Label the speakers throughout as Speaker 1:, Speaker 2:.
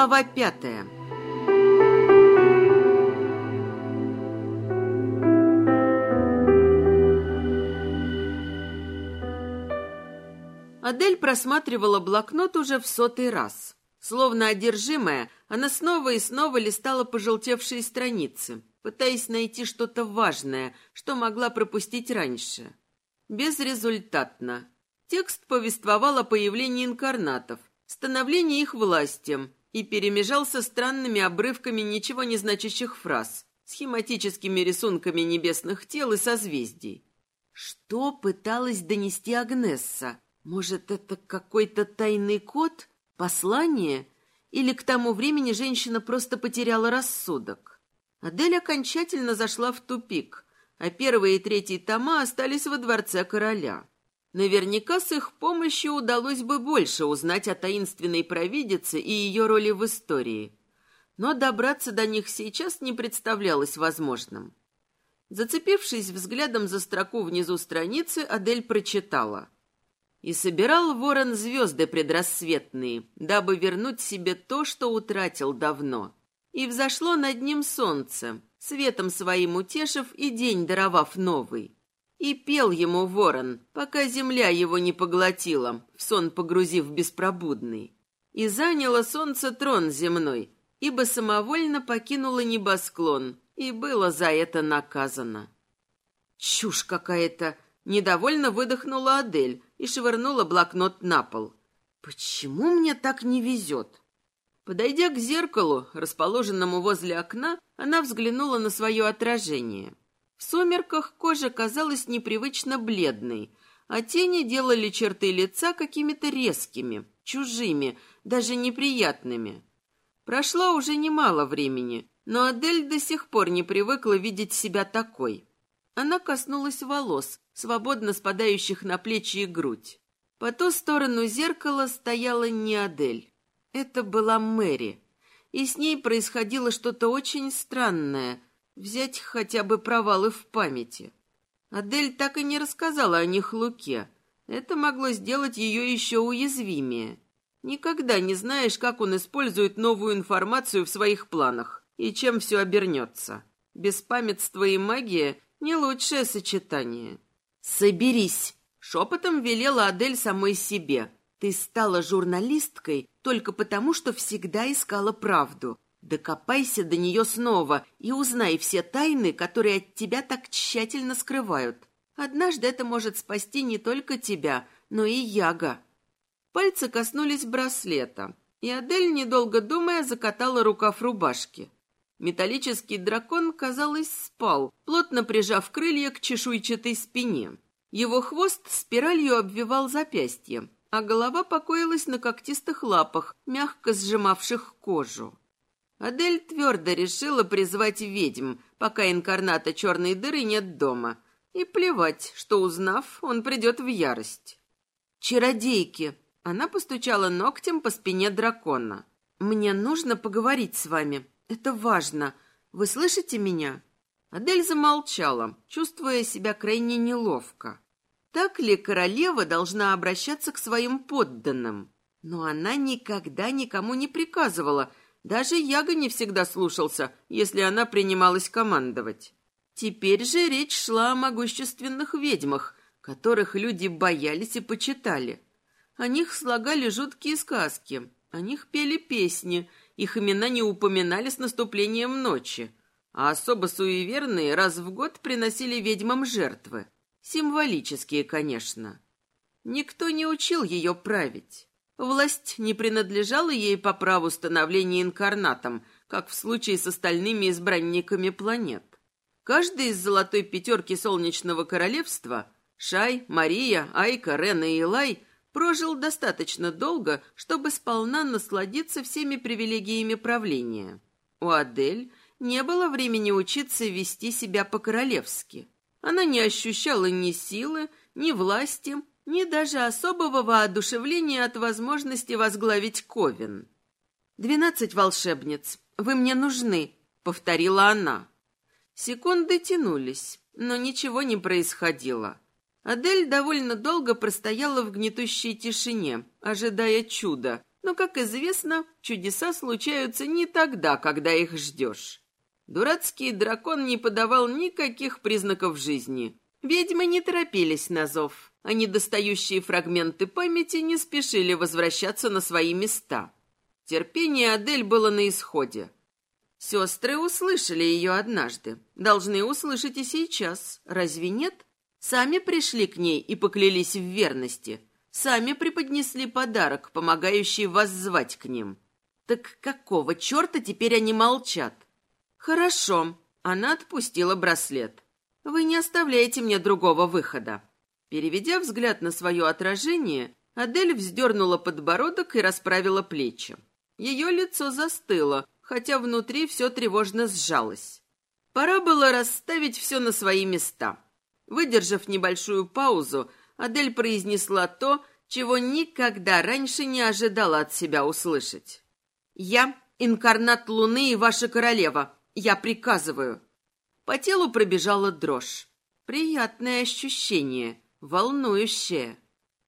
Speaker 1: Глава пятая Адель просматривала блокнот уже в сотый раз. Словно одержимая, она снова и снова листала пожелтевшие страницы, пытаясь найти что-то важное, что могла пропустить раньше. Безрезультатно. Текст повествовал о появлении инкарнатов, становлении их власти и перемежался странными обрывками ничего не значащих фраз, схематическими рисунками небесных тел и созвездий. Что пыталась донести Агнесса? Может, это какой-то тайный код, послание? Или к тому времени женщина просто потеряла рассудок? Адель окончательно зашла в тупик, а первые и третий тома остались во дворце короля. Наверняка с их помощью удалось бы больше узнать о таинственной провидице и ее роли в истории. Но добраться до них сейчас не представлялось возможным. Зацепившись взглядом за строку внизу страницы, Адель прочитала – и собирал ворон звезды предрассветные, дабы вернуть себе то, что утратил давно. И взошло над ним солнце, светом своим утешив и день даровав новый. И пел ему ворон, пока земля его не поглотила, в сон погрузив беспробудный. И заняло солнце трон земной, ибо самовольно покинуло небосклон, и было за это наказано. Чушь какая-то! Недовольно выдохнула Адель и швырнула блокнот на пол. «Почему мне так не везет?» Подойдя к зеркалу, расположенному возле окна, она взглянула на свое отражение. В сумерках кожа казалась непривычно бледной, а тени делали черты лица какими-то резкими, чужими, даже неприятными. Прошло уже немало времени, но Адель до сих пор не привыкла видеть себя такой. Она коснулась волос, свободно спадающих на плечи и грудь. По ту сторону зеркала стояла не Адель. Это была Мэри. И с ней происходило что-то очень странное. Взять хотя бы провалы в памяти. Адель так и не рассказала о них Луке. Это могло сделать ее еще уязвимее. Никогда не знаешь, как он использует новую информацию в своих планах и чем все обернется. Беспамятство и магия — не лучшее сочетание. «Соберись!» — шепотом велела Адель самой себе. «Ты стала журналисткой только потому, что всегда искала правду. Докопайся до нее снова и узнай все тайны, которые от тебя так тщательно скрывают. Однажды это может спасти не только тебя, но и Яга». Пальцы коснулись браслета, и Адель, недолго думая, закатала рукав рубашки. Металлический дракон, казалось, спал, плотно прижав крылья к чешуйчатой спине. Его хвост спиралью обвивал запястье, а голова покоилась на когтистых лапах, мягко сжимавших кожу. Адель твердо решила призвать ведьм, пока инкарната черной дыры нет дома, и плевать, что, узнав, он придет в ярость. «Чародейки!» Она постучала ногтем по спине дракона. «Мне нужно поговорить с вами. Это важно. Вы слышите меня?» Адель замолчала, чувствуя себя крайне неловко. Так ли королева должна обращаться к своим подданным? Но она никогда никому не приказывала, даже Яга не всегда слушался, если она принималась командовать. Теперь же речь шла о могущественных ведьмах, которых люди боялись и почитали. О них слагали жуткие сказки, о них пели песни, их имена не упоминали с наступлением ночи, а особо суеверные раз в год приносили ведьмам жертвы. Символические, конечно. Никто не учил ее править. Власть не принадлежала ей по праву становления инкарнатом, как в случае с остальными избранниками планет. Каждый из золотой пятерки Солнечного Королевства – Шай, Мария, Айка, Рена и Илай прожил достаточно долго, чтобы сполна насладиться всеми привилегиями правления. У Адель не было времени учиться вести себя по-королевски. Она не ощущала ни силы, ни власти, ни даже особого воодушевления от возможности возглавить Ковен. «Двенадцать волшебниц, вы мне нужны», — повторила она. Секунды тянулись, но ничего не происходило. Адель довольно долго простояла в гнетущей тишине, ожидая чуда, Но, как известно, чудеса случаются не тогда, когда их ждешь. Дурацкий дракон не подавал никаких признаков жизни. Ведьмы не торопились на зов, а недостающие фрагменты памяти не спешили возвращаться на свои места. Терпение Адель было на исходе. Сестры услышали ее однажды. Должны услышать и сейчас. Разве нет? Сами пришли к ней и поклялись в верности. Сами преподнесли подарок, помогающий вас звать к ним. Так какого черта теперь они молчат? Хорошо. Она отпустила браслет. Вы не оставляете мне другого выхода. Переведя взгляд на свое отражение, Адель вздернула подбородок и расправила плечи. Ее лицо застыло, хотя внутри все тревожно сжалось. Пора было расставить все на свои места. Выдержав небольшую паузу, Адель произнесла то, чего никогда раньше не ожидала от себя услышать. «Я — инкарнат Луны и ваша королева. Я приказываю». По телу пробежала дрожь. Приятное ощущение, волнующее.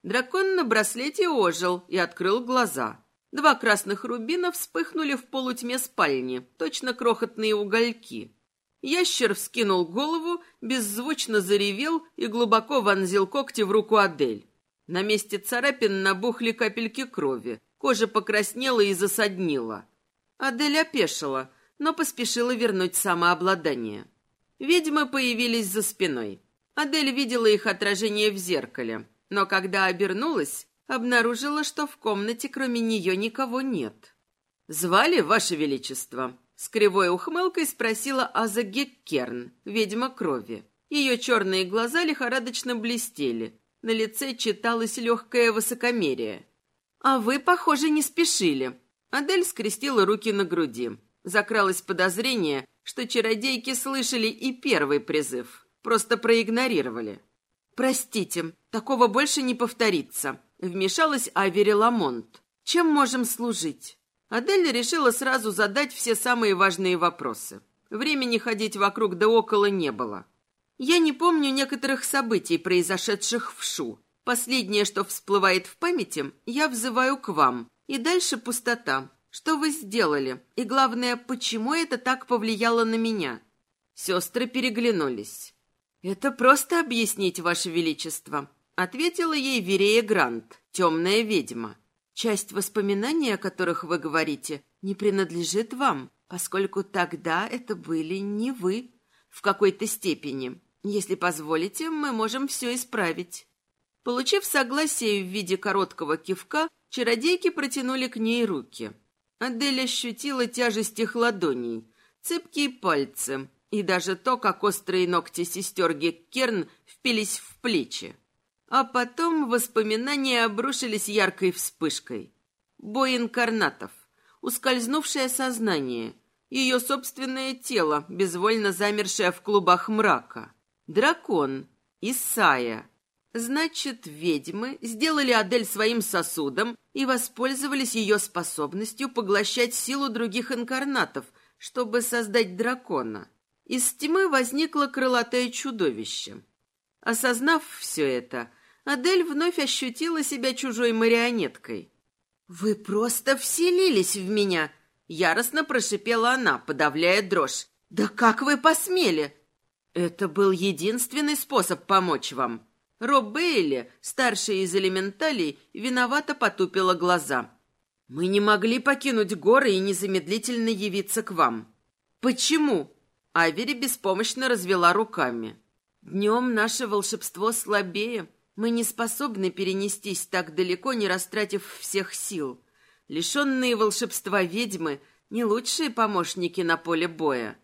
Speaker 1: Дракон на браслете ожил и открыл глаза. Два красных рубина вспыхнули в полутьме спальни, точно крохотные угольки. Ящер вскинул голову, беззвучно заревел и глубоко вонзил когти в руку Адель. На месте царапин набухли капельки крови, кожа покраснела и засаднила. Адель опешила, но поспешила вернуть самообладание. Ведьмы появились за спиной. Адель видела их отражение в зеркале, но когда обернулась, обнаружила, что в комнате кроме нее никого нет. «Звали, Ваше Величество?» С кривой ухмылкой спросила Аза Геккерн, ведьма крови. Ее черные глаза лихорадочно блестели. На лице читалось легкое высокомерие. «А вы, похоже, не спешили». Адель скрестила руки на груди. Закралось подозрение, что чародейки слышали и первый призыв, просто проигнорировали. «Простите, такого больше не повторится», Вмешалась Авери Ламонт. «Чем можем служить?» Адель решила сразу задать все самые важные вопросы. Времени ходить вокруг да около не было. Я не помню некоторых событий, произошедших в Шу. Последнее, что всплывает в памяти, я взываю к вам. И дальше пустота. Что вы сделали? И главное, почему это так повлияло на меня? Сестры переглянулись. Это просто объяснить, Ваше Величество. Ответила ей Верея Грант, темная ведьма. Часть воспоминаний, о которых вы говорите, не принадлежит вам, поскольку тогда это были не вы в какой-то степени. Если позволите, мы можем все исправить. Получив согласие в виде короткого кивка, чародейки протянули к ней руки. Адель ощутила тяжесть их ладоней, цепкие пальцы и даже то, как острые ногти сестер Геккерн впились в плечи. А потом воспоминания обрушились яркой вспышкой. Бой инкарнатов, ускользнувшее сознание, ее собственное тело, безвольно замершее в клубах мрака. Дракон, Исая. Значит, ведьмы сделали Адель своим сосудом и воспользовались ее способностью поглощать силу других инкарнатов, чтобы создать дракона. Из тьмы возникло крылатое чудовище. Осознав все это, Адель вновь ощутила себя чужой марионеткой. «Вы просто вселились в меня!» Яростно прошипела она, подавляя дрожь. «Да как вы посмели?» «Это был единственный способ помочь вам». Роб Бейли, старший из элементалей, виновато потупила глаза. «Мы не могли покинуть горы и незамедлительно явиться к вам». «Почему?» Авери беспомощно развела руками. «Днем наше волшебство слабее. Мы не способны перенестись так далеко, не растратив всех сил. Лишенные волшебства ведьмы — не лучшие помощники на поле боя.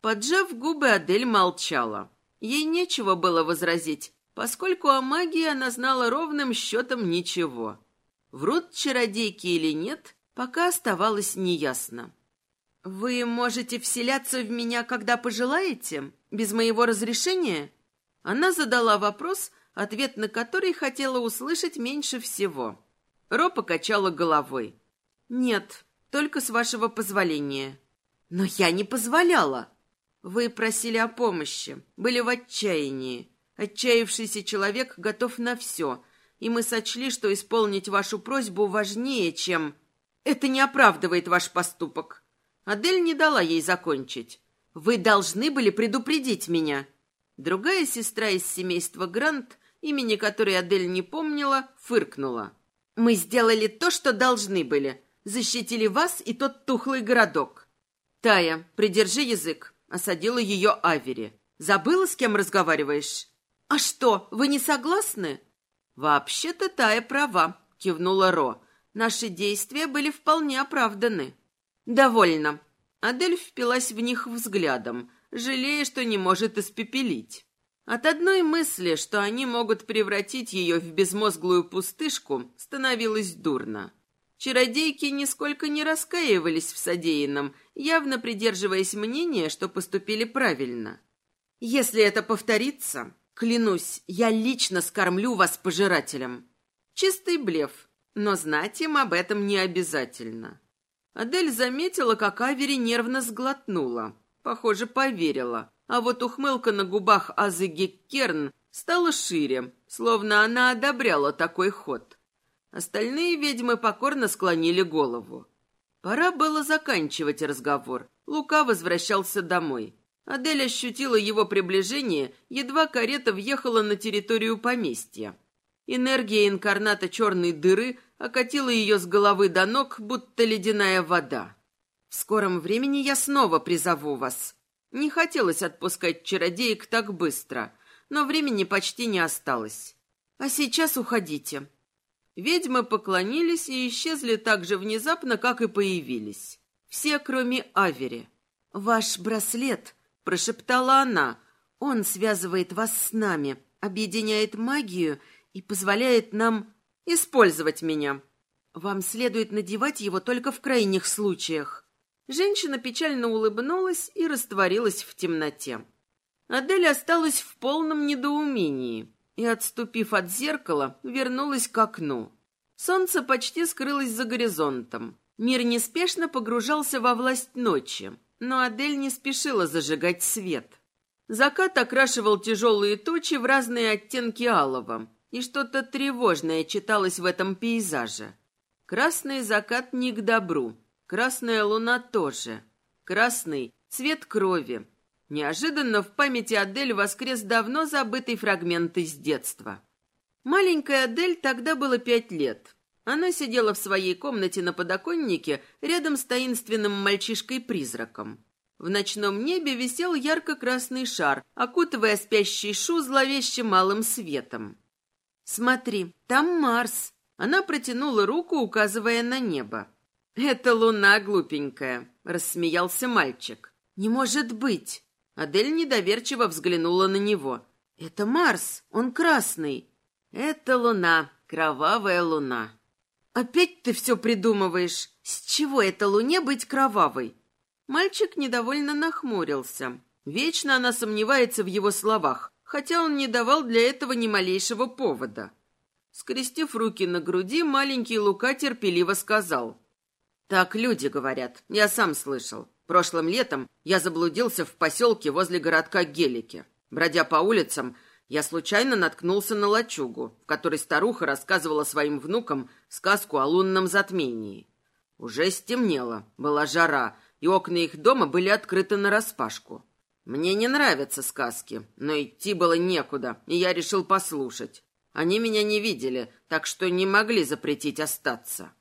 Speaker 1: Поджав губы, Адель молчала. Ей нечего было возразить, поскольку о магии она знала ровным счетом ничего. Врут чародейки или нет, пока оставалось неясно. «Вы можете вселяться в меня, когда пожелаете, без моего разрешения?» Она задала вопрос, ответ на который хотела услышать меньше всего. Ро покачала головой. «Нет, только с вашего позволения». «Но я не позволяла». «Вы просили о помощи, были в отчаянии. Отчаявшийся человек готов на все, и мы сочли, что исполнить вашу просьбу важнее, чем...» Это не оправдывает ваш поступок. Адель не дала ей закончить. Вы должны были предупредить меня. Другая сестра из семейства Грант, имени которой Адель не помнила, фыркнула. Мы сделали то, что должны были. Защитили вас и тот тухлый городок. Тая, придержи язык, осадила ее Авери. Забыла, с кем разговариваешь? А что, вы не согласны? Вообще-то Тая права, кивнула Ро. Наши действия были вполне оправданы. Довольно. Адель впилась в них взглядом, жалея, что не может испепелить. От одной мысли, что они могут превратить ее в безмозглую пустышку, становилось дурно. Чародейки нисколько не раскаивались в содеянном, явно придерживаясь мнения, что поступили правильно. «Если это повторится, клянусь, я лично скормлю вас пожирателям». Чистый блеф, но знать им об этом не обязательно. Адель заметила, как Авери нервно сглотнула. Похоже, поверила. А вот ухмылка на губах Азы Геккерн стала шире, словно она одобряла такой ход. Остальные ведьмы покорно склонили голову. Пора было заканчивать разговор. Лука возвращался домой. Адель ощутила его приближение, едва карета въехала на территорию поместья. Энергия инкарната черной дыры окатила ее с головы до ног, будто ледяная вода. «В скором времени я снова призову вас». Не хотелось отпускать чародеек так быстро, но времени почти не осталось. «А сейчас уходите. Ведьмы поклонились и исчезли так же внезапно, как и появились. Все, кроме Авери. «Ваш браслет», — прошептала она, — «он связывает вас с нами, объединяет магию и позволяет нам использовать меня. Вам следует надевать его только в крайних случаях». Женщина печально улыбнулась и растворилась в темноте. Адель осталась в полном недоумении и, отступив от зеркала, вернулась к окну. Солнце почти скрылось за горизонтом. Мир неспешно погружался во власть ночи, но Адель не спешила зажигать свет. Закат окрашивал тяжелые тучи в разные оттенки алого, и что-то тревожное читалось в этом пейзаже. Красный закат не к добру, красная луна тоже. Красный — цвет крови, Неожиданно в памяти Адель воскрес давно забытый фрагмент из детства. Маленькая Адель тогда было пять лет. Она сидела в своей комнате на подоконнике рядом с таинственным мальчишкой-призраком. В ночном небе висел ярко-красный шар, окутывая спящий Шу зловещим малым светом. «Смотри, там Марс!» Она протянула руку, указывая на небо. «Это луна глупенькая», — рассмеялся мальчик. «Не может быть!» Адель недоверчиво взглянула на него. «Это Марс, он красный». «Это луна, кровавая луна». «Опять ты все придумываешь. С чего это луне быть кровавой?» Мальчик недовольно нахмурился. Вечно она сомневается в его словах, хотя он не давал для этого ни малейшего повода. Скрестив руки на груди, маленький Лука терпеливо сказал. «Так люди говорят, я сам слышал. Прошлым летом я заблудился в поселке возле городка Гелики. Бродя по улицам, я случайно наткнулся на лачугу, в которой старуха рассказывала своим внукам сказку о лунном затмении. Уже стемнело, была жара, и окна их дома были открыты нараспашку. Мне не нравятся сказки, но идти было некуда, и я решил послушать. Они меня не видели, так что не могли запретить остаться.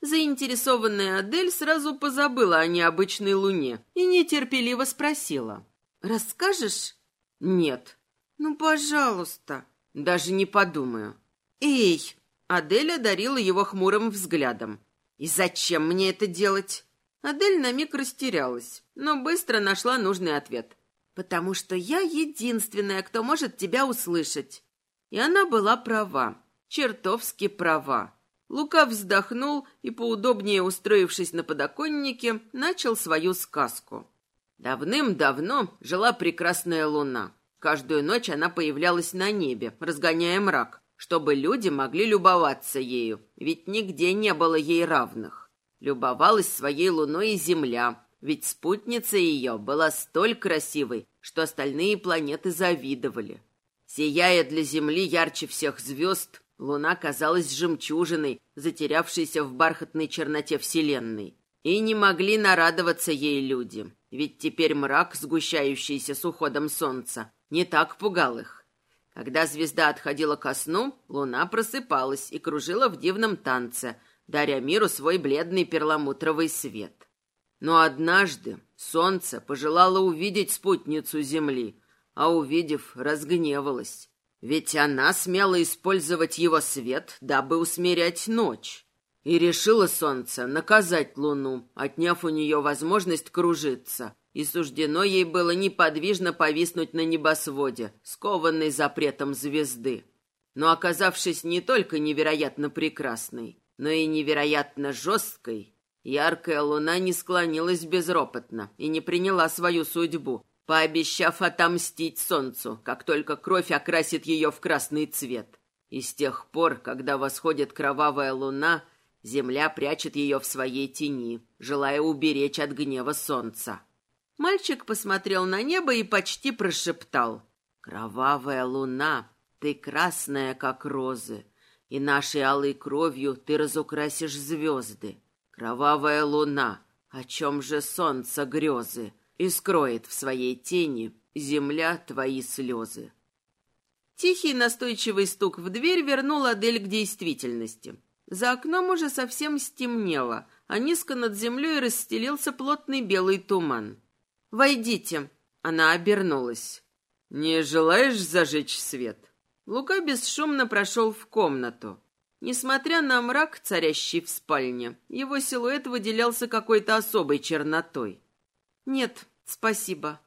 Speaker 1: Заинтересованная Адель сразу позабыла о необычной луне и нетерпеливо спросила. «Расскажешь?» «Нет». «Ну, пожалуйста». «Даже не подумаю». «Эй!» Адель одарила его хмурым взглядом. «И зачем мне это делать?» Адель на миг растерялась, но быстро нашла нужный ответ. «Потому что я единственная, кто может тебя услышать». И она была права, чертовски права. Лука вздохнул и, поудобнее устроившись на подоконнике, начал свою сказку. Давным-давно жила прекрасная луна. Каждую ночь она появлялась на небе, разгоняя мрак, чтобы люди могли любоваться ею, ведь нигде не было ей равных. Любовалась своей луной и Земля, ведь спутница ее была столь красивой, что остальные планеты завидовали. Сияя для Земли ярче всех звезд, Луна казалась жемчужиной, затерявшейся в бархатной черноте Вселенной. И не могли нарадоваться ей люди, ведь теперь мрак, сгущающийся с уходом солнца, не так пугал их. Когда звезда отходила ко сну, луна просыпалась и кружила в дивном танце, даря миру свой бледный перламутровый свет. Но однажды солнце пожелало увидеть спутницу Земли, а увидев, разгневалась. Ведь она смела использовать его свет, дабы усмирять ночь. И решила солнце наказать луну, отняв у нее возможность кружиться. И суждено ей было неподвижно повиснуть на небосводе, скованной запретом звезды. Но оказавшись не только невероятно прекрасной, но и невероятно жесткой, яркая луна не склонилась безропотно и не приняла свою судьбу, пообещав отомстить солнцу, как только кровь окрасит ее в красный цвет. И с тех пор, когда восходит кровавая луна, земля прячет ее в своей тени, желая уберечь от гнева солнца. Мальчик посмотрел на небо и почти прошептал. «Кровавая луна, ты красная, как розы, и нашей алой кровью ты разукрасишь звезды. Кровавая луна, о чем же солнце грезы?» и скроет в своей тени земля твои слезы. Тихий настойчивый стук в дверь вернул Адель к действительности. За окном уже совсем стемнело, а низко над землей расстелился плотный белый туман. «Войдите!» Она обернулась. «Не желаешь зажечь свет?» Лука бесшумно прошел в комнату. Несмотря на мрак, царящий в спальне, его силуэт выделялся какой-то особой чернотой. «Нет, спасибо».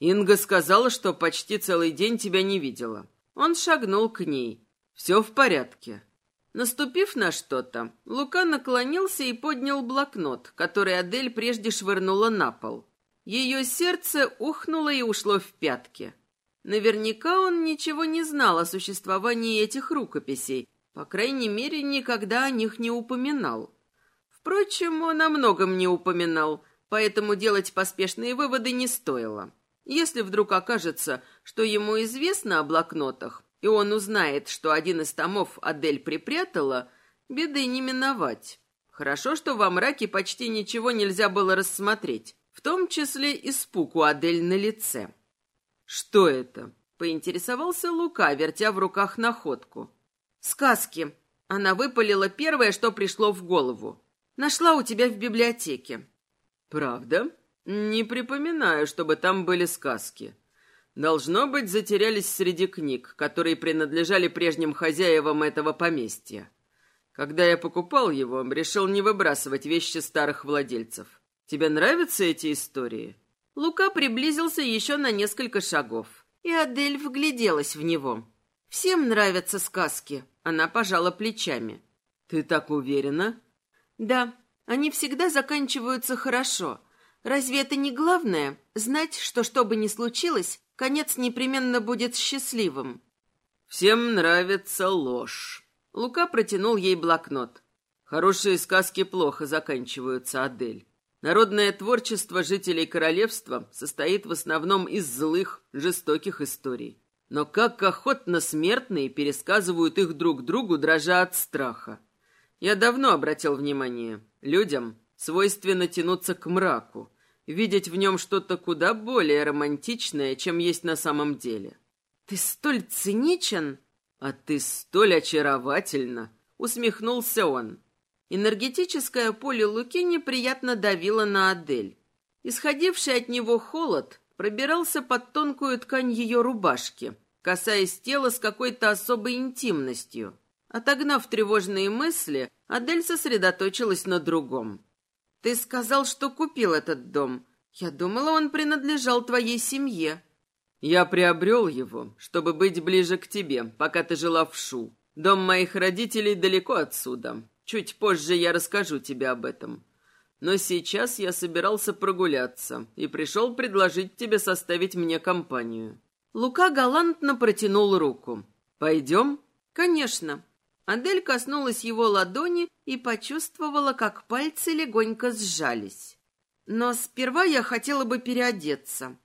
Speaker 1: «Инга сказала, что почти целый день тебя не видела». Он шагнул к ней. «Все в порядке». Наступив на что-то, Лука наклонился и поднял блокнот, который Адель прежде швырнула на пол. Ее сердце ухнуло и ушло в пятки. Наверняка он ничего не знал о существовании этих рукописей, по крайней мере, никогда о них не упоминал. Впрочем, он о многом не упоминал, поэтому делать поспешные выводы не стоило. Если вдруг окажется, что ему известно о блокнотах, и он узнает, что один из томов Адель припрятала, беды не миновать. Хорошо, что во мраке почти ничего нельзя было рассмотреть, в том числе испуг у Адель на лице. «Что это?» — поинтересовался Лука, вертя в руках находку. «Сказки». Она выпалила первое, что пришло в голову. «Нашла у тебя в библиотеке. «Правда? Не припоминаю, чтобы там были сказки. Должно быть, затерялись среди книг, которые принадлежали прежним хозяевам этого поместья. Когда я покупал его, решил не выбрасывать вещи старых владельцев. Тебе нравятся эти истории?» Лука приблизился еще на несколько шагов, и Адель вгляделась в него. «Всем нравятся сказки», — она пожала плечами. «Ты так уверена?» «Да, они всегда заканчиваются хорошо. Разве это не главное — знать, что что бы ни случилось, конец непременно будет счастливым? «Всем нравится ложь». Лука протянул ей блокнот. «Хорошие сказки плохо заканчиваются, Адель. Народное творчество жителей королевства состоит в основном из злых, жестоких историй. Но как охотно смертные пересказывают их друг другу, дрожа от страха. Я давно обратил внимание, людям свойственно тянуться к мраку, видеть в нем что-то куда более романтичное, чем есть на самом деле. «Ты столь циничен!» «А ты столь очаровательна!» — усмехнулся он. Энергетическое поле Луки неприятно давило на Адель. Исходивший от него холод пробирался под тонкую ткань ее рубашки, касаясь тела с какой-то особой интимностью. Отогнав тревожные мысли, Адель сосредоточилась на другом. «Ты сказал, что купил этот дом. Я думала, он принадлежал твоей семье». «Я приобрел его, чтобы быть ближе к тебе, пока ты жила в Шу. Дом моих родителей далеко отсюда. Чуть позже я расскажу тебе об этом. Но сейчас я собирался прогуляться и пришел предложить тебе составить мне компанию». Лука галантно протянул руку. «Пойдем?» «Конечно». Адель коснулась его ладони и почувствовала, как пальцы легонько сжались. «Но сперва я хотела бы переодеться».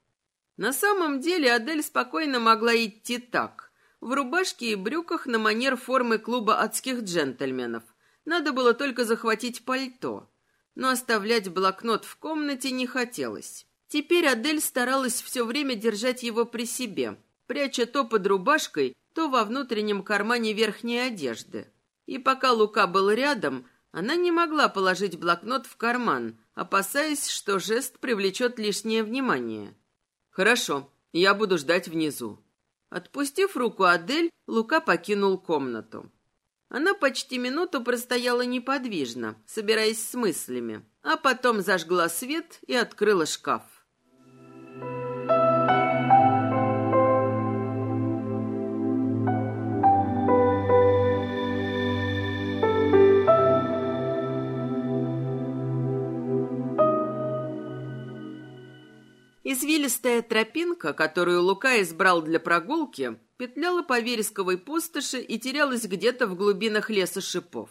Speaker 1: На самом деле Адель спокойно могла идти так. в рубашке и брюках на манер формы клуба адских джентльменов. Надо было только захватить пальто. Но оставлять блокнот в комнате не хотелось. Теперь Адель старалась все время держать его при себе, пряча то под рубашкой, то во внутреннем кармане верхней одежды. И пока Лука был рядом, она не могла положить блокнот в карман, опасаясь, что жест привлечет лишнее внимание. «Хорошо, я буду ждать внизу». Отпустив руку Адель, Лука покинул комнату. Она почти минуту простояла неподвижно, собираясь с мыслями, а потом зажгла свет и открыла шкаф. Извилистая тропинка, которую Лука избрал для прогулки, петляла по вересковой пустоши и терялась где-то в глубинах леса шипов.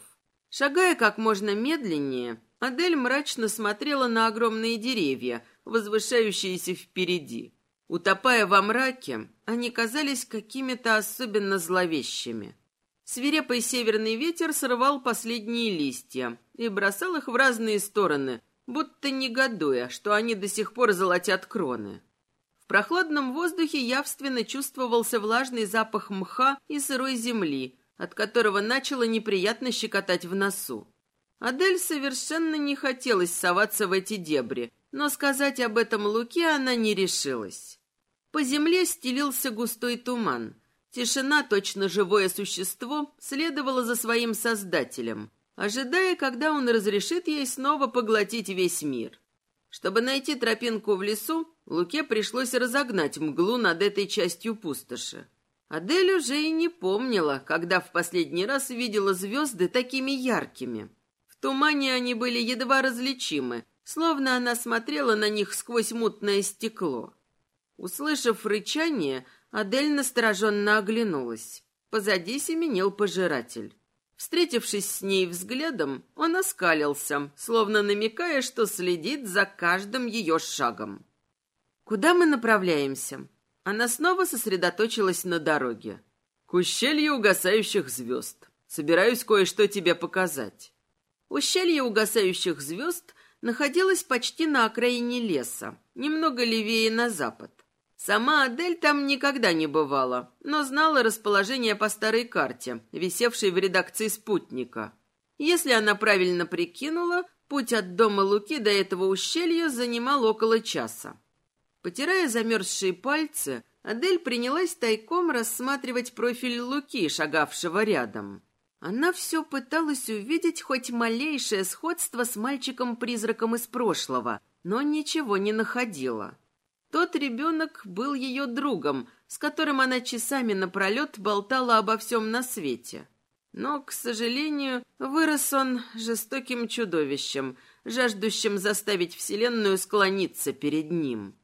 Speaker 1: Шагая как можно медленнее, Адель мрачно смотрела на огромные деревья, возвышающиеся впереди. Утопая во мраке, они казались какими-то особенно зловещими. Свирепый северный ветер срывал последние листья и бросал их в разные стороны, будто негодуя, что они до сих пор золотят кроны. В прохладном воздухе явственно чувствовался влажный запах мха и сырой земли, от которого начало неприятно щекотать в носу. Адель совершенно не хотелось соваться в эти дебри, но сказать об этом Луке она не решилась. По земле стелился густой туман. Тишина, точно живое существо, следовала за своим создателем, ожидая, когда он разрешит ей снова поглотить весь мир. Чтобы найти тропинку в лесу, Луке пришлось разогнать мглу над этой частью пустоши. Адель уже и не помнила, когда в последний раз видела звезды такими яркими. В тумане они были едва различимы, словно она смотрела на них сквозь мутное стекло. Услышав рычание, Адель настороженно оглянулась. Позади семенил пожиратель. Встретившись с ней взглядом, он оскалился, словно намекая, что следит за каждым ее шагом. «Куда мы направляемся?» Она снова сосредоточилась на дороге. «К ущелью угасающих звезд. Собираюсь кое-что тебе показать». Ущелье угасающих звезд находилось почти на окраине леса, немного левее на запад. Сама Адель там никогда не бывала, но знала расположение по старой карте, висевшей в редакции спутника. Если она правильно прикинула, путь от дома Луки до этого ущелья занимал около часа. Потирая замерзшие пальцы, Адель принялась тайком рассматривать профиль Луки, шагавшего рядом. Она все пыталась увидеть хоть малейшее сходство с мальчиком-призраком из прошлого, но ничего не находила. Тот ребенок был ее другом, с которым она часами напролет болтала обо всем на свете. Но, к сожалению, вырос он жестоким чудовищем, жаждущим заставить Вселенную склониться перед ним.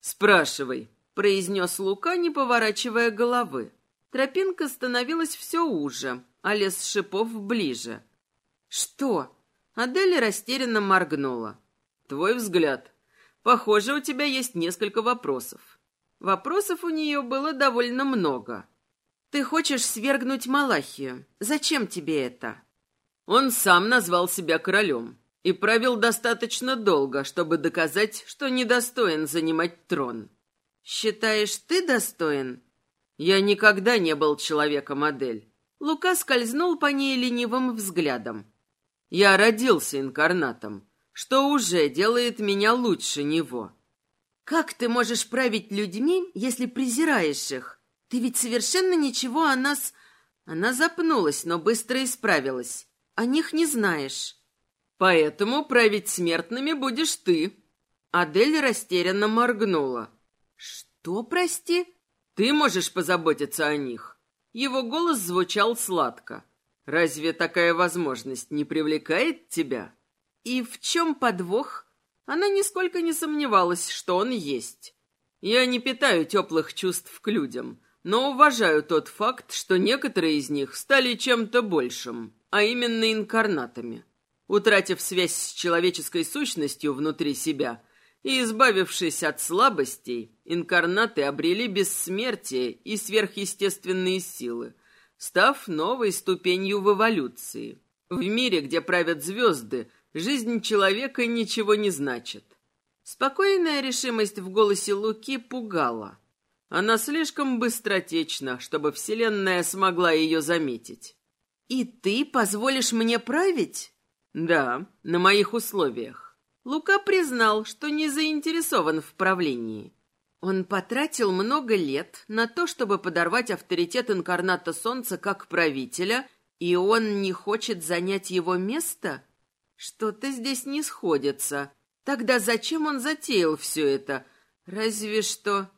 Speaker 1: «Спрашивай», — произнес Лука, не поворачивая головы. Тропинка становилась все уже, а лес шипов ближе. «Что?» Адель растерянно моргнула. «Твой взгляд», Похоже, у тебя есть несколько вопросов. Вопросов у нее было довольно много. Ты хочешь свергнуть Малахию. Зачем тебе это? Он сам назвал себя королем и правил достаточно долго, чтобы доказать, что недостоин занимать трон. Считаешь, ты достоин? Я никогда не был человеком-модель. Лука скользнул по ней ленивым взглядом. Я родился инкарнатом что уже делает меня лучше него. Как ты можешь править людьми, если презираешь их? Ты ведь совершенно ничего о нас... Она запнулась, но быстро исправилась. О них не знаешь. Поэтому править смертными будешь ты. Адель растерянно моргнула. Что, прости? Ты можешь позаботиться о них. Его голос звучал сладко. Разве такая возможность не привлекает тебя? И в чем подвох? Она нисколько не сомневалась, что он есть. Я не питаю теплых чувств к людям, но уважаю тот факт, что некоторые из них стали чем-то большим, а именно инкарнатами. Утратив связь с человеческой сущностью внутри себя, и, избавившись от слабостей, инкарнаты обрели бессмертие и сверхъестественные силы, став новой ступенью в эволюции. В мире, где правят звезды, жизнь человека ничего не значит. Спокойная решимость в голосе Луки пугала. Она слишком быстротечна, чтобы Вселенная смогла ее заметить. «И ты позволишь мне править?» «Да, на моих условиях». Лука признал, что не заинтересован в правлении. Он потратил много лет на то, чтобы подорвать авторитет инкарната Солнца как правителя, и он не хочет занять его место? Что-то здесь не сходится. Тогда зачем он затеял все это? Разве что...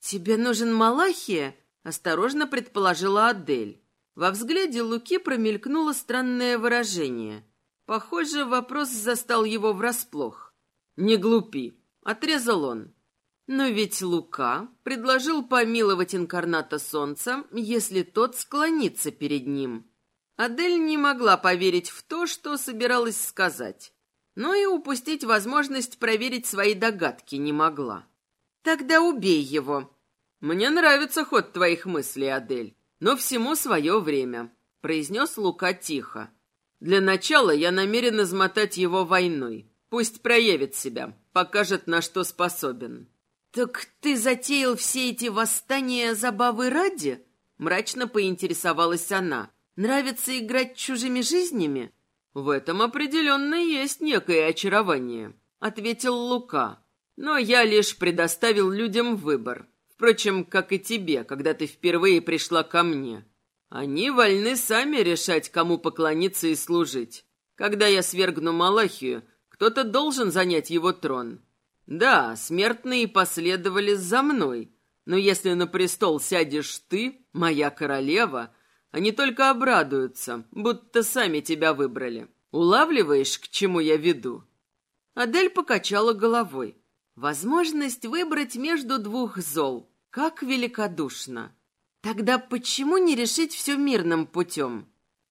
Speaker 1: «Тебе нужен Малахия?» — осторожно предположила Адель. Во взгляде Луки промелькнуло странное выражение. Похоже, вопрос застал его врасплох. «Не глупи», — отрезал он. Но ведь Лука предложил помиловать инкарната солнца, если тот склонится перед ним. Адель не могла поверить в то, что собиралась сказать, но и упустить возможность проверить свои догадки не могла. Тогда убей его. Мне нравится ход твоих мыслей, Адель, но всему свое время, произнес Лука тихо. Для начала я намерен измотать его войной. Пусть проявит себя, покажет, на что способен. Так ты затеял все эти восстания забавы ради? Мрачно поинтересовалась она. Нравится играть чужими жизнями? В этом определенно есть некое очарование, ответил Лука. Но я лишь предоставил людям выбор. Впрочем, как и тебе, когда ты впервые пришла ко мне. Они вольны сами решать, кому поклониться и служить. Когда я свергну Малахию, кто-то должен занять его трон. Да, смертные последовали за мной, но если на престол сядешь ты, моя королева, они только обрадуются, будто сами тебя выбрали. Улавливаешь, к чему я веду?» Адель покачала головой. Возможность выбрать между двух зол. Как великодушно. Тогда почему не решить все мирным путем?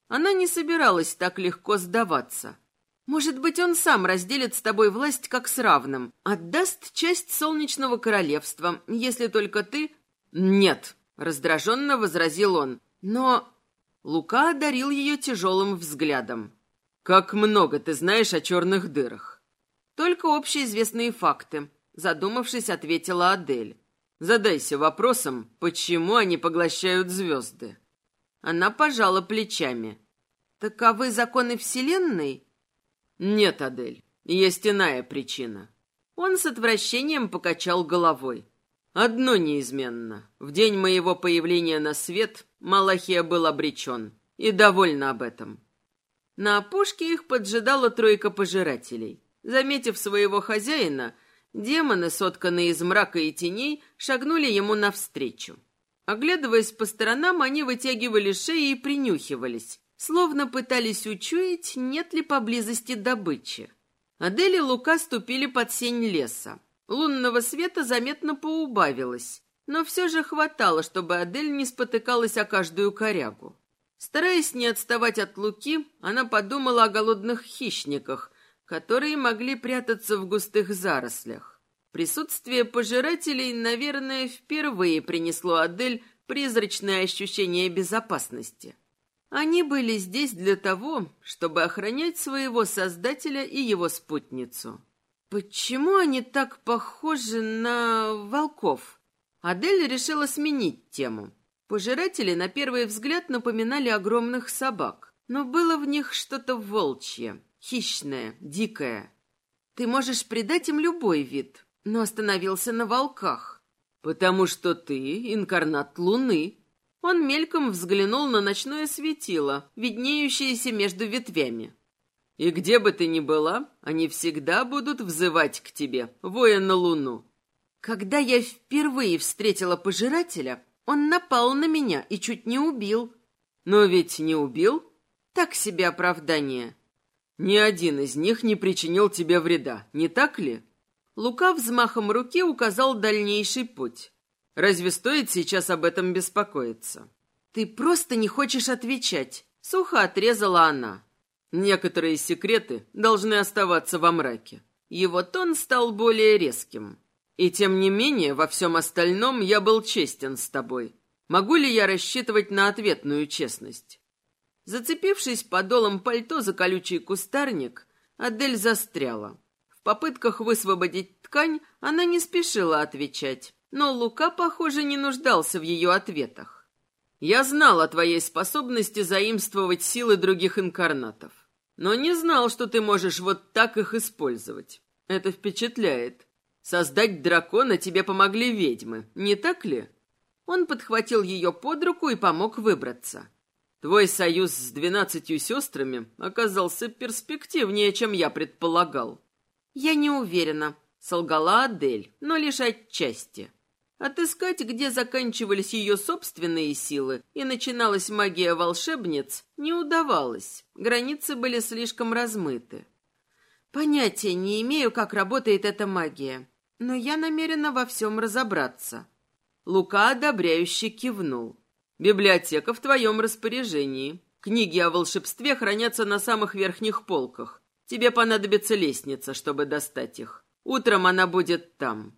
Speaker 1: Она не собиралась так легко сдаваться. Может быть, он сам разделит с тобой власть как с равным, отдаст часть солнечного королевства, если только ты... Нет, раздраженно возразил он. Но Лука одарил ее тяжелым взглядом. Как много ты знаешь о черных дырах? Только общеизвестные факты, задумавшись, ответила Адель. Задайся вопросом, почему они поглощают звезды. Она пожала плечами. Таковы законы Вселенной? Нет, Адель, есть иная причина. Он с отвращением покачал головой. Одно неизменно. В день моего появления на свет Малахия был обречен. И довольна об этом. На опушке их поджидала тройка пожирателей. Заметив своего хозяина, демоны, сотканные из мрака и теней, шагнули ему навстречу. Оглядываясь по сторонам, они вытягивали шеи и принюхивались, словно пытались учуять, нет ли поблизости добычи. Адель и Лука ступили под сень леса. Лунного света заметно поубавилось, но все же хватало, чтобы Адель не спотыкалась о каждую корягу. Стараясь не отставать от Луки, она подумала о голодных хищниках, которые могли прятаться в густых зарослях. Присутствие пожирателей, наверное, впервые принесло Адель призрачное ощущение безопасности. Они были здесь для того, чтобы охранять своего создателя и его спутницу. Почему они так похожи на волков? Адель решила сменить тему. Пожиратели на первый взгляд напоминали огромных собак, но было в них что-то волчье хищное, дикое. Ты можешь придать им любой вид, но остановился на волках. Потому что ты инкарнат луны. Он мельком взглянул на ночное светило, виднеющееся между ветвями. И где бы ты ни была, они всегда будут взывать к тебе, воя на луну. Когда я впервые встретила пожирателя, он напал на меня и чуть не убил. Но ведь не убил? Так себе оправдание. Ни один из них не причинил тебе вреда, не так ли? Лука взмахом руки указал дальнейший путь. Разве стоит сейчас об этом беспокоиться? Ты просто не хочешь отвечать, сухо отрезала она. Некоторые секреты должны оставаться во мраке. Его тон стал более резким. «И тем не менее, во всем остальном я был честен с тобой. Могу ли я рассчитывать на ответную честность?» Зацепившись подолом пальто за колючий кустарник, Адель застряла. В попытках высвободить ткань она не спешила отвечать, но Лука, похоже, не нуждался в ее ответах. «Я знал о твоей способности заимствовать силы других инкарнатов, но не знал, что ты можешь вот так их использовать. Это впечатляет. Создать дракона тебе помогли ведьмы, не так ли?» Он подхватил ее под руку и помог выбраться. «Твой союз с двенадцатью сестрами оказался перспективнее, чем я предполагал». «Я не уверена», — солгала Адель, но лишь отчасти. Отыскать, где заканчивались ее собственные силы и начиналась магия волшебниц, не удавалось. Границы были слишком размыты. Понятия не имею, как работает эта магия, но я намерена во всем разобраться. Лука одобряюще кивнул. «Библиотека в твоем распоряжении. Книги о волшебстве хранятся на самых верхних полках. Тебе понадобится лестница, чтобы достать их. Утром она будет там».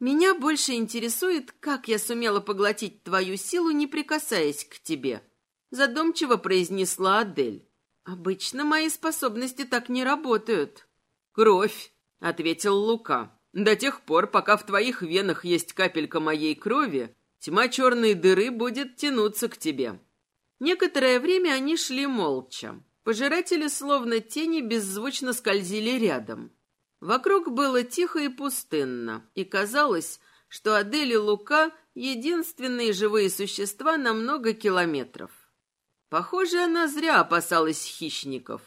Speaker 1: Меня больше интересует, как я сумела поглотить твою силу, не прикасаясь к тебе. Задумчиво произнесла Адель. Обычно мои способности так не работают. Кровь, ответил Лука. До тех пор, пока в твоих венах есть капелька моей крови, тьма черной дыры будет тянуться к тебе. Некоторое время они шли молча. Пожиратели, словно тени, беззвучно скользили рядом. Вокруг было тихо и пустынно, и казалось, что Адель Лука — единственные живые существа на много километров. Похоже, она зря опасалась хищников.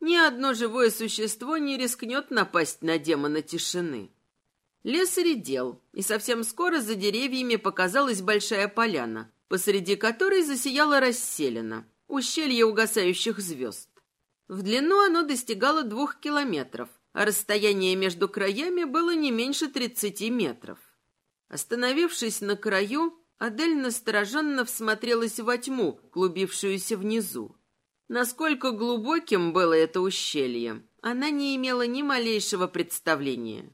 Speaker 1: Ни одно живое существо не рискнет напасть на демона тишины. Лес редел, и совсем скоро за деревьями показалась большая поляна, посреди которой засияла расселена, ущелье угасающих звезд. В длину оно достигало двух километров — а расстояние между краями было не меньше тридцати метров. Остановившись на краю, Адель настороженно всмотрелась во тьму, клубившуюся внизу. Насколько глубоким было это ущелье, она не имела ни малейшего представления.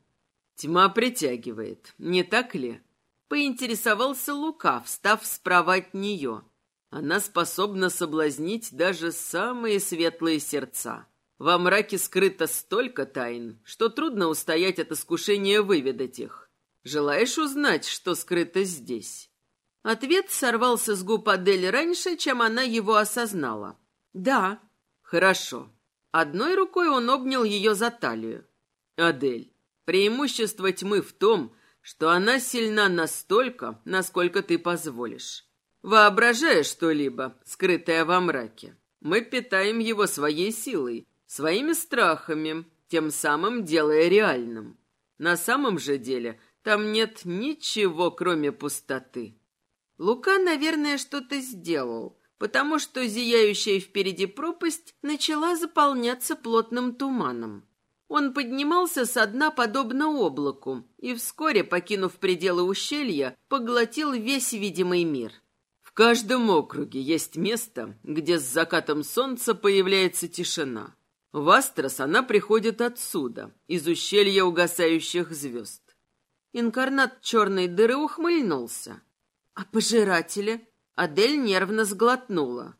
Speaker 1: «Тьма притягивает, не так ли?» Поинтересовался Лука, встав справа от нее. Она способна соблазнить даже самые светлые сердца. Во мраке скрыто столько тайн, что трудно устоять от искушения выведать их. Желаешь узнать, что скрыто здесь?» Ответ сорвался с губ Адель раньше, чем она его осознала. «Да». «Хорошо». Одной рукой он обнял ее за талию. «Адель, преимущество тьмы в том, что она сильна настолько, насколько ты позволишь. Воображая что-либо, скрытое во мраке, мы питаем его своей силой, своими страхами, тем самым делая реальным. На самом же деле там нет ничего, кроме пустоты. Лука, наверное, что-то сделал, потому что зияющая впереди пропасть начала заполняться плотным туманом. Он поднимался со дна подобно облаку и вскоре, покинув пределы ущелья, поглотил весь видимый мир. В каждом округе есть место, где с закатом солнца появляется тишина. В Астрос она приходит отсюда, из ущелья угасающих звезд. Инкарнат черной дыры ухмыльнулся. А пожиратели? Адель нервно сглотнула.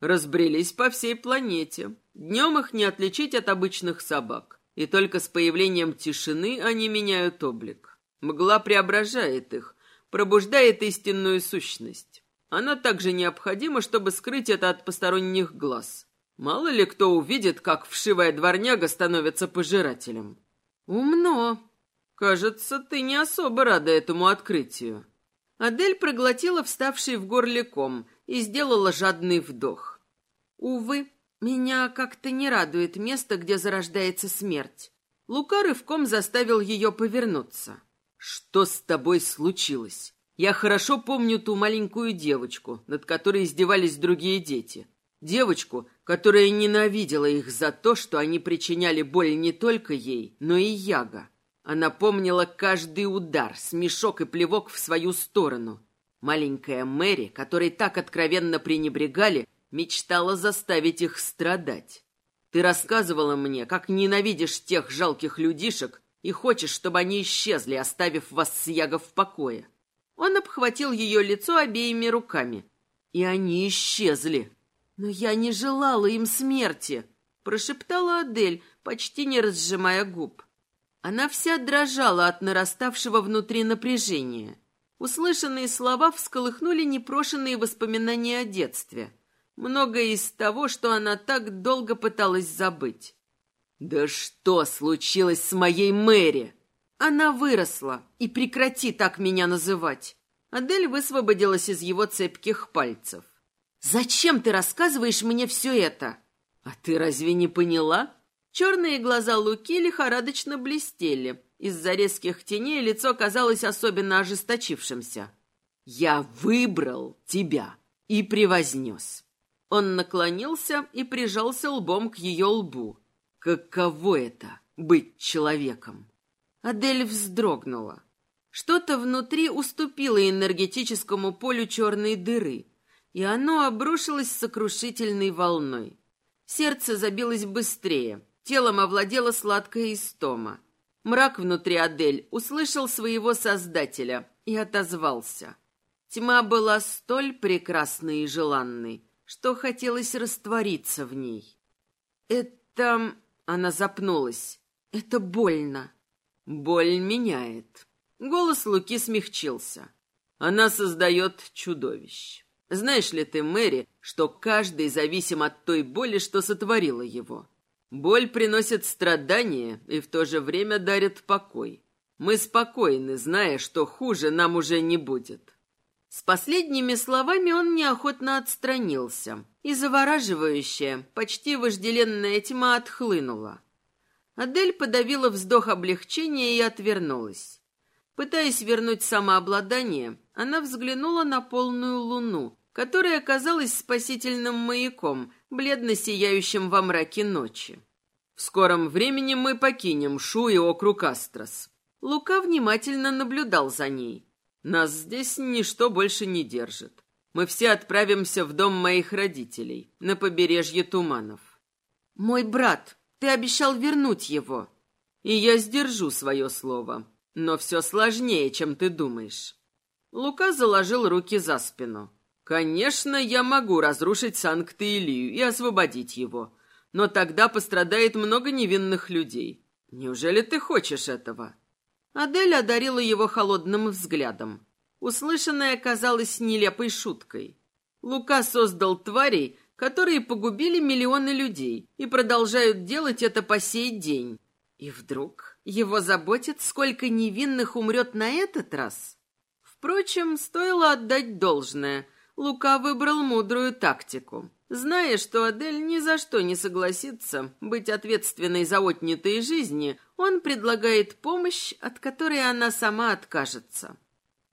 Speaker 1: Разбрелись по всей планете. Днем их не отличить от обычных собак. И только с появлением тишины они меняют облик. Мгла преображает их, пробуждает истинную сущность. Она также необходима, чтобы скрыть это от посторонних глаз. Мало ли кто увидит, как вшивая дворняга становится пожирателем. Умно. Кажется, ты не особо рада этому открытию. Адель проглотила вставший в горле ком и сделала жадный вдох. Увы, меня как-то не радует место, где зарождается смерть. Лука рывком заставил ее повернуться. «Что с тобой случилось? Я хорошо помню ту маленькую девочку, над которой издевались другие дети. Девочку, которая ненавидела их за то, что они причиняли боль не только ей, но и Яга. Она помнила каждый удар, смешок и плевок в свою сторону. Маленькая Мэри, которой так откровенно пренебрегали, мечтала заставить их страдать. Ты рассказывала мне, как ненавидишь тех жалких людишек и хочешь, чтобы они исчезли, оставив вас с Ягов в покое. Он обхватил ее лицо обеими руками. И они исчезли. Но я не желала им смерти, прошептала Адель, почти не разжимая губ. Она вся дрожала от нараставшего внутри напряжения. Услышанные слова всколыхнули непрошенные воспоминания о детстве. Многое из того, что она так долго пыталась забыть. «Да что случилось с моей Мэри?» «Она выросла, и прекрати так меня называть!» Адель высвободилась из его цепких пальцев. «Зачем ты рассказываешь мне все это?» «А ты разве не поняла?» Черные глаза Луки лихорадочно блестели. Из-за резких теней лицо казалось особенно ожесточившимся. «Я выбрал тебя и превознес». Он наклонился и прижался лбом к ее лбу. «Каково это — быть человеком?» Адель вздрогнула. Что-то внутри уступило энергетическому полю черной дыры, и оно обрушилось сокрушительной волной. Сердце забилось быстрее, телом овладела сладкая истома. Мрак внутри Адель услышал своего создателя и отозвался. Тьма была столь прекрасной и желанной, что хотелось раствориться в ней. «Это...» — она запнулась. «Это больно». Боль меняет. Голос Луки смягчился. Она создает чудовищ. Знаешь ли ты, Мэри, что каждый зависим от той боли, что сотворила его? Боль приносит страдания и в то же время дарит покой. Мы спокойны, зная, что хуже нам уже не будет. С последними словами он неохотно отстранился, и завораживающая, почти вожделенная тьма отхлынула. Адель подавила вздох облегчения и отвернулась. Пытаясь вернуть самообладание, она взглянула на полную луну, которая казалась спасительным маяком, бледно сияющим во мраке ночи. В скором времени мы покинем Шу и округ Астрос. Лука внимательно наблюдал за ней. Нас здесь ничто больше не держит. Мы все отправимся в дом моих родителей, на побережье Туманов. Мой брат, ты обещал вернуть его. И я сдержу свое слово. Но все сложнее, чем ты думаешь. Лука заложил руки за спину. Конечно, я могу разрушить Санкт-Илию и освободить его. Но тогда пострадает много невинных людей. Неужели ты хочешь этого? Адель одарила его холодным взглядом. Услышанное казалось нелепой шуткой. Лука создал тварей, которые погубили миллионы людей и продолжают делать это по сей день. И вдруг его заботит, сколько невинных умрет на этот раз? Впрочем, стоило отдать должное. Лука выбрал мудрую тактику. Зная, что Адель ни за что не согласится быть ответственной за отнятые жизни, он предлагает помощь, от которой она сама откажется.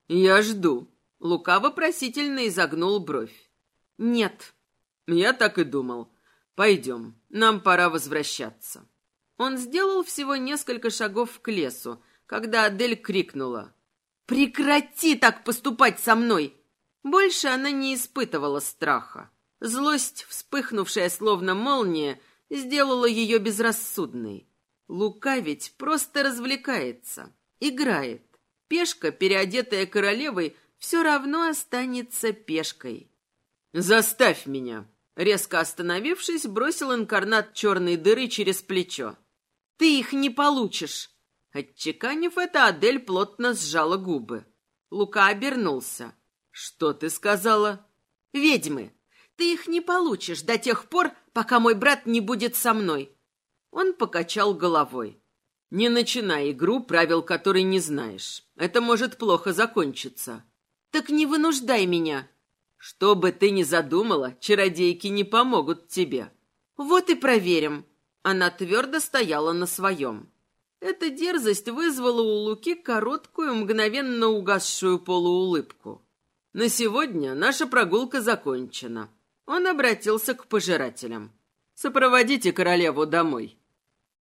Speaker 1: «Я жду». Лука вопросительно изогнул бровь. «Нет», «Я так и думал. Пойдем, нам пора возвращаться». Он сделал всего несколько шагов к лесу, когда Адель крикнула. «Прекрати так поступать со мной!» Больше она не испытывала страха. Злость, вспыхнувшая словно молния, сделала ее безрассудной. Лука ведь просто развлекается, играет. Пешка, переодетая королевой, все равно останется пешкой. «Заставь меня!» Резко остановившись, бросил инкарнат черной дыры через плечо. «Ты их не получишь!» Отчеканив это, Адель плотно сжала губы. Лука обернулся. «Что ты сказала?» «Ведьмы! Ты их не получишь до тех пор, пока мой брат не будет со мной!» Он покачал головой. «Не начинай игру, правил которой не знаешь. Это может плохо закончиться». «Так не вынуждай меня!» Что бы ты ни задумала, чародейки не помогут тебе. Вот и проверим. Она твердо стояла на своем. Эта дерзость вызвала у Луки короткую, мгновенно угасшую полуулыбку. На сегодня наша прогулка закончена. Он обратился к пожирателям. «Сопроводите королеву домой.